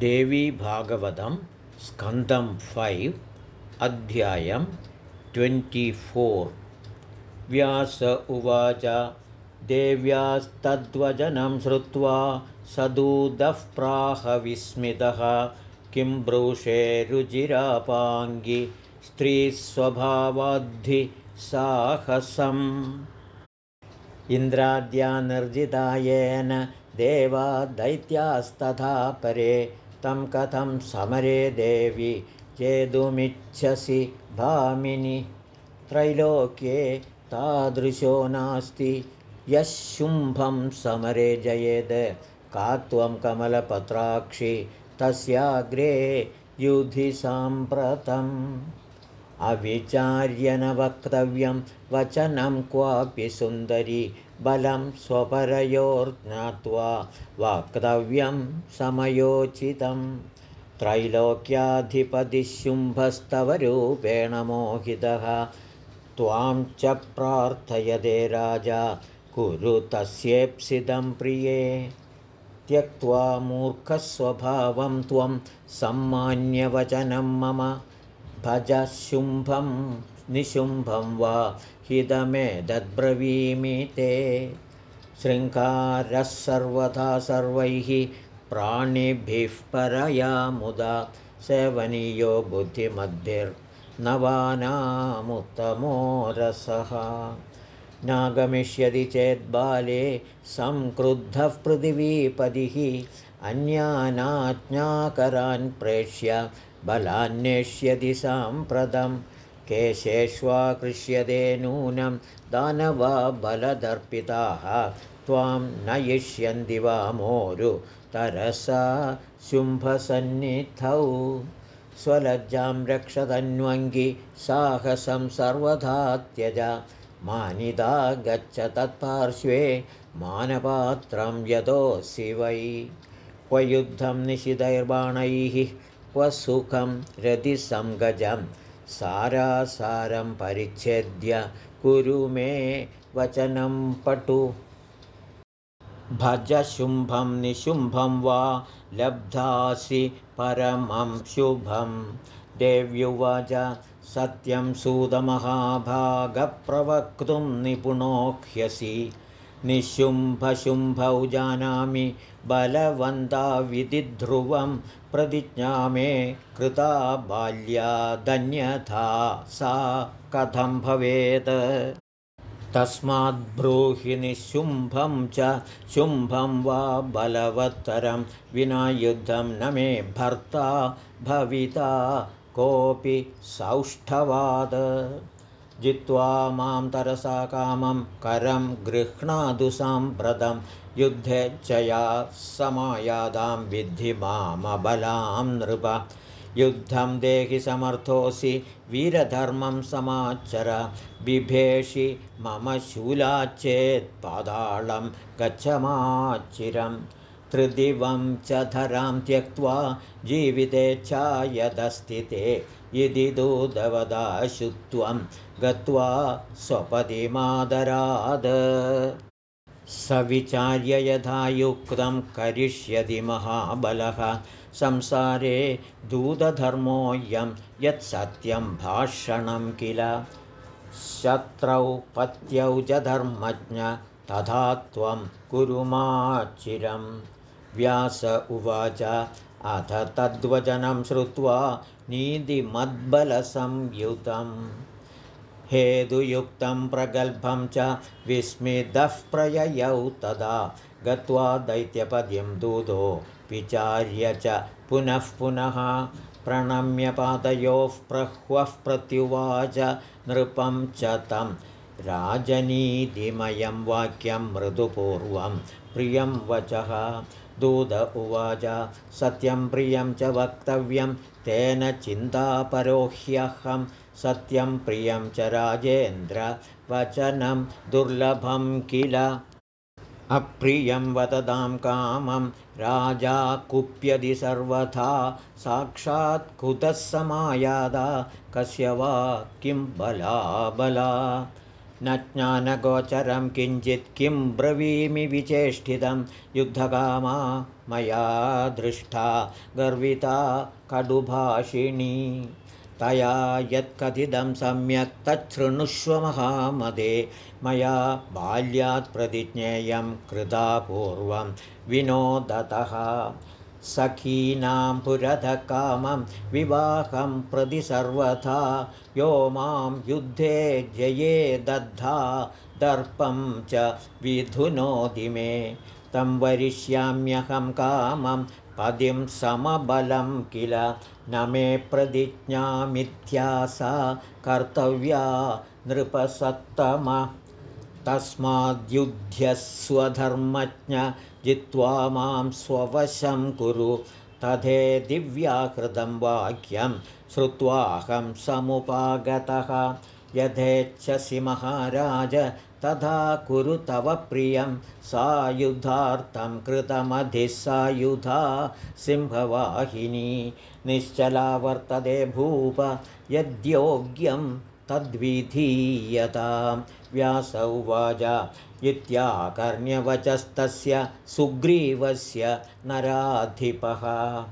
देवीभागवतं स्कन्दं फैव् अध्यायं ट्वेण्टिफोर्। व्यास उवाच देव्यास्तद्वचनं श्रुत्वा सदूदः प्राहविस्मितः किं ब्रूषे रुचिरापाङ्गि स्त्रीस्वभावाद्धिसाहसम् इन्द्राद्या निर्जितायेन देवा दैत्यास्तथा परे तं कथं समरे देवि चेदुमिच्छसि भामिनि। त्रैलोक्ये तादृशो नास्ति। यः शुम्भं समरे जयेद् का त्वं कमलपत्राक्षि तस्याग्रे युधि साम्प्रतम् अविचार्य न वक्तव्यं वचनं क्वापि सुन्दरी बलं स्वपरयोर्ज्ञात्वा वक्तव्यं समयोचितं त्रैलोक्याधिपतिशुम्भस्तवरूपेण मोहितः। त्वां च प्रार्थयते राजा कुरु तस्येप्सितं प्रिये। त्यक्त्वा मूर्खस्वभावं त्वं सम्मान्यवचनं मम भज शुम्भं निशुम्भं वा हिदमेतद्ब्रवीमि ते। शृङ्गारः सर्वथा सर्वैः प्राणिभिः परया मुदा सेवनीयो बुद्धिमद्भिर्नवानामुत्तमो रसः। नागमिष्यति चेद्बाले संक्रुद्धः पृथिवीपदिः अन्यानाज्ञाकरान् प्रेष्य बलान्नेष्यति साम्प्रतं केशेष्वाकृष्यते नूनं दानवा बलदर्पिताः त्वां नयिष्यन्ति वा मोरु तरसा शुम्भसन्निधौ। स्वलज्जां रक्षतन्वङ्गि साहसं सर्वथा त्यज मानिदा गच्छ तत्पार्श्वे मानपात्रं यतोऽसि वै क्वयुद्धं निशितैर्बाणैः क्व सुखं रतिसङ्गजं सारासारं परिच्छेद्य कुरु मे वचनं पटु। भज शुम्भं निशुम्भं वा लब्धासि परमं शुभं। देव्युवाच सत्यं सुदमहाभागप्रवक्तुं निपुणोह्यसि निशुम्भशुम्भौ जानामि बलवन्ता विधिध्रुवं प्रतिज्ञा मे कृता बाल्यादन्यथा सा कथं भवेत्। तस्माद्ब्रूहि निशुम्भं च शुम्भं वा बलवत्तरं विना युद्धं न मे भर्ता भविता कोऽपि सौष्ठवाद जित्वा मां तरसा कामं करं गृह्णातु साम्प्रतं। युद्धेच्छया समायादां विद्धि मामबलां नृप। युद्धं देहि समर्थोऽसि वीरधर्मं समाचर। बिभेषि मम शूलाच्चेत्पादालं गच्छमाच्चिरं त्रिदिवं च धरां त्यक्त्वा जीवितेच्छा यदस्ति यदि दूतवदाशुत्वं गत्वा स्वपतिमादराद स विचार्य यथा युक्तं करिष्यति महाबलः। संसारे दूतधर्मोऽयं यत्सत्यं भाषणं किल? शत्रौ पत्यौ च धर्मज्ञ तथा त्वं कुरुमाचिरं व्यास उवाच अथ तद्वचनं श्रुत्वा नीतिमद्बलसंयुतं हेतुयुक्तं प्रगल्भं च विस्मितः प्रययौ तदा। गत्वा दैत्यपद्यं दूतो विचार्य च पुनः पुनः प्रणम्यपादयोः प्रह्वः प्रत्युवाच नृपं च तं राजनीतिमयं वाक्यं मृदुपूर्वं प्रियं वचः दूत उवाच सत्यं प्रियं च वक्तव्यं तेन चिन्तापरोह्यहं सत्यं प्रियं च राजेन्द्र वचनं दुर्लभं किल? अप्रियं वदतां कामं राजा कुप्यति सर्वथा। साक्षात् कुतः समायादा? कस्य वा किं बला बला न ज्ञानगोचरं किञ्चित् किं ब्रवीमि विचेष्टितं युद्धकामा मया दृष्टा गर्विता कडुभाषिणी। तया यत्कथितं सम्यक् तच्छृणुष्व महामदे। मया बाल्यात् प्रतिज्ञेयं कृता पूर्वं विनोदतः सखीनां पुरधकामं विवाहं प्रति सर्वथा। यो मां युद्धे जये दद्धा दर्पं च विधुनोति मे। तं वरिष्याम्यहं कामं पदिं समबलं किल? न मे प्रतिज्ञामिथ्यासा कर्तव्या नृपसत्तम। तस्माद्युध्यस्वधर्मज्ञ जित्वा मां स्ववशं कुरु। तथे दिव्याकृतं वाक्यं श्रुत्वाहं समुपागतः। यथेच्छसि महाराज तथा कुरु तव प्रियं। सायुधार्थं कृतमधिः सायुधा सिंहवाहिनी। निश्चला वर्तते भूप यद्योग्यं तद्विधीयतां। व्यास उवाच इत्याकर्ण्यवचस्तस्य सुग्रीवस्य नराधिपः।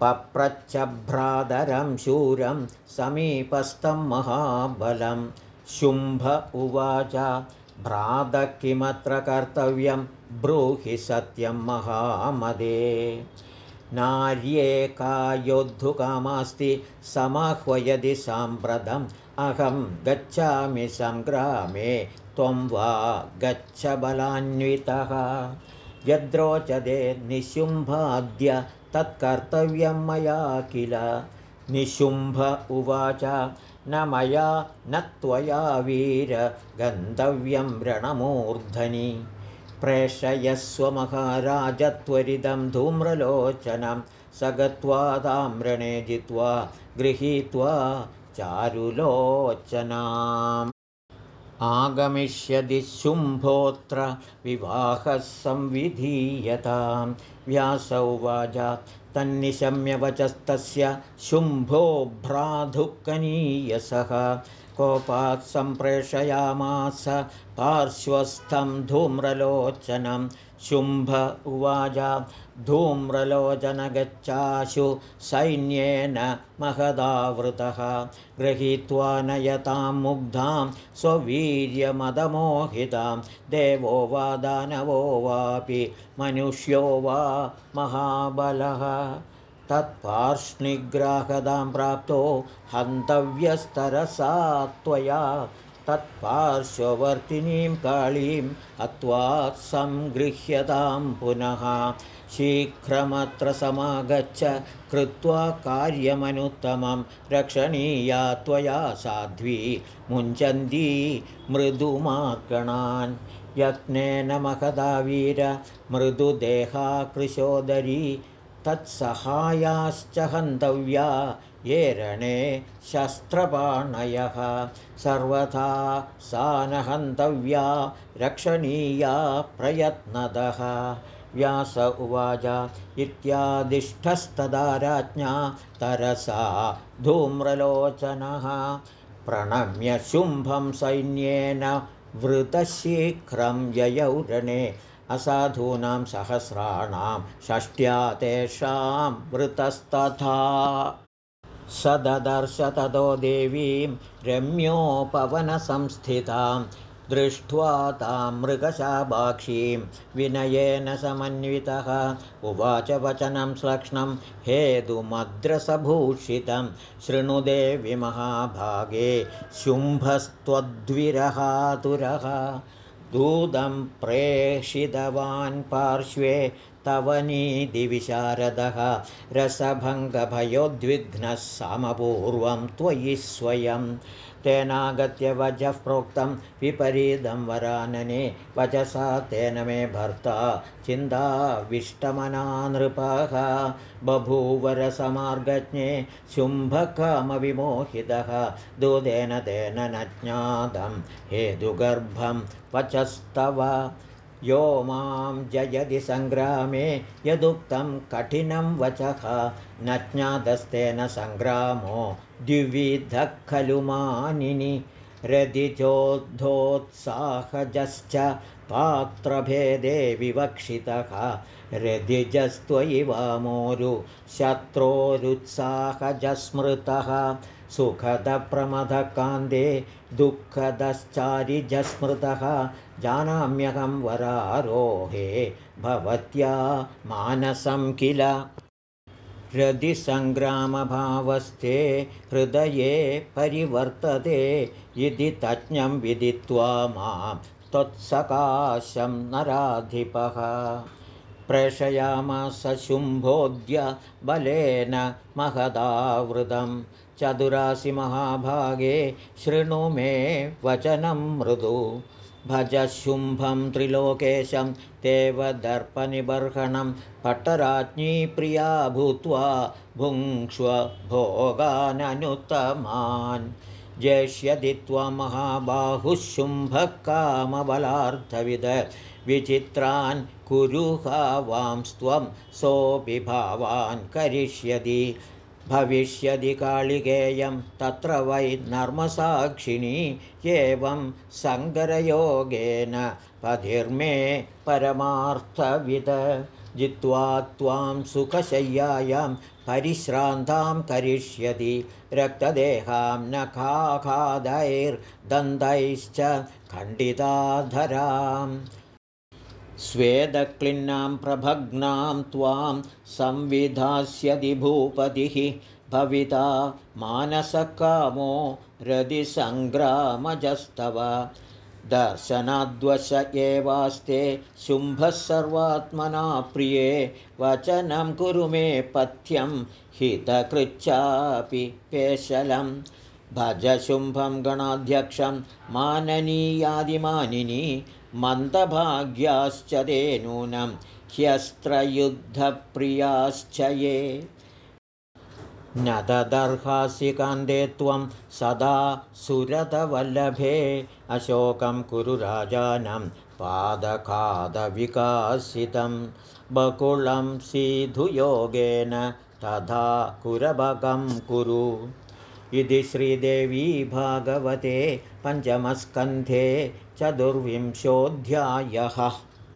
पप्रच्छभ्रातरं शूरं समीपस्थं महाबलं। शुम्भ उवाच भ्रात किमत्र कर्तव्यं? ब्रूहि सत्यं महामदे। नार्ये योद्धुकामास्ति समाह्वयदि साम्प्रतम् अहं गच्छामि सङ्ग्रामे त्वं वा गच्छ बलान्वितः। यद्रोचते निशुम्भाद्य तत्कर्तव्यं मया किल? निशुम्भ उवाच न मया न त्वया वीर गन्तव्यं रणमूर्धनि। प्रेषयस्व महाराजत्वरिदं धूम्रलोचनं स गत्वा ताम्रणे जित्वा गृहीत्वा चारुलोचनाम्। आगमिष्यति शुम्भोऽत्र विवाहः संविधीयतां व्यासौ वाजा तन्निशम्यवचस्तस्य शुम्भो भ्राधुकनीयसः कोपात् सम्प्रेषयामास पार्श्वस्थं धूम्रलोचनं। शुम्भ उवाच धूम्रलोचनगच्छाशु सैन्येन महदावृतः। गृहीत्वा नयतां मुग्धां स्ववीर्यमदमोहितां। देवो वा दानवो वापि मनुष्यो वा महाबलः तत्पार्ष्णिग्राहदां प्राप्तो हन्तव्यस्तरसा त्वया तत्पार्श्ववर्तिनीं काळीम् अत्वा सङ्गृह्यतां पुनः शीघ्रमत्र समागच्छ कृत्वा कार्यमनुत्तमं रक्षणीया त्वया साध्वी मुञ्चन्ती मृदुमार्गणान्। यत्नेन महदावीर मृदुदेहा कृशोदरी तत्सहायाश्च हन्तव्या ये रणे शस्त्रपाणयः। सर्वथा सा न हन्तव्या रक्षणीया प्रयत्नदः। व्यास उवाच इत्यादिष्टस्तदा राज्ञा तरसा धूम्रलोचनः। प्रणम्य शुम्भं सैन्येन वृतशीघ्रं ययौरणे असाधूनां सहस्राणां षष्ट्या तेषां वृतस्तथा। स ददर्श ततो देवीं रम्योपवनसंस्थितां दृष्ट्वा तां मृगशाभाक्षीं विनयेन समन्वितः। उवाच वचनं स्लक्ष्णं हेतुमद्रसभूषितं शृणुदेवि महाभागे शुम्भस्त्वद्विरहातुरः दूतं प्रेषितवान् पार्श्वे तव नीतिविशारदः रसभङ्गभयोद्विघ्नः समपूर्वं त्वयि स्वयं। तेनागत्य वचः प्रोक्तं विपरीतं वरानने। वचसा तेन मे भर्ता चिन्ताविष्टमना नृपः बभूवरसमार्गज्ञे शुम्भकामविमोहितः। दूतेन तेन न ज्ञातं। हेतुगर्भं वचस्तव यो मां जयति सङ्ग्रामे यदुक्तं कठिनं वचः न ज्ञातस्तेन सङ्ग्रामो द्विविधः खलु मानिनि रदिजोद्धोत्साहजश्च पात्रभेदे विवक्षितः। रदिजस्त्वयि वामोरु शत्रोरुत्साहजस्मृतः। सुखदप्रमदकान्दे दुःखदश्चारिजस्मृतः। जानाम्यहं वरारोहे भवत्या मानसं किल? हृदिसङ्ग्रामभावस्ते हृदये परिवर्तते। इति तज्ञं विदित्वा मां त्वत्सकाशं नराधिपः। प्रेषयामास शुम्भोद्य बलेन महदावृतं। चतुरासि महाभागे शृणु मे वचनं मृदु। भज शुम्भं त्रिलोकेशं देवदर्पनिबर्हणं पट्टराज्ञी प्रिया भूत्वा भुङ्क्ष्व भोगाननुत्तमान् जेष्यदि त्वमहाबाहुः शुम्भः कामबलार्थविद विचित्रान् कुरुहावांस्त्वं सोऽपि भावान् करिष्यति। भविष्यदि कालिकेयं तत्र वै नर्मसाक्षिणी एवं सङ्गरयोगेन पथिर्मे परमार्थविद जित्वा त्वां सुखशय्यायां परिश्रान्तां करिष्यति। रक्तदेहां नखाखादैर्दन्तैश्च खण्डिताधराम्। स्वेदक्लिन्नां प्रभग्नां त्वां संविधास्यति भूपतिः। भविता मानसकामो रदिसङ्ग्रामजस्तव दर्शनाद्वश एवास्ते शुम्भः सर्वात्मना प्रिये वचनं कुरु मे पथ्यं हितकृच्छापि पेशलं भज शुम्भं गणाध्यक्षं माननीयादिमानिनी मन्दभाग्याश्च ते नूनं ह्यस्त्रयुद्धप्रियाश्च ये न ददर्हासि कान्दे त्वं सदा सुरतवल्लभे। अशोकं कुरु राजानं पादकादविकासितं। बकुलं सीधुयोगेन तथा कुरभगं कुरु। इति श्रीदेवी भागवते पञ्चमस्कन्धे चतुर्विंशोऽध्यायः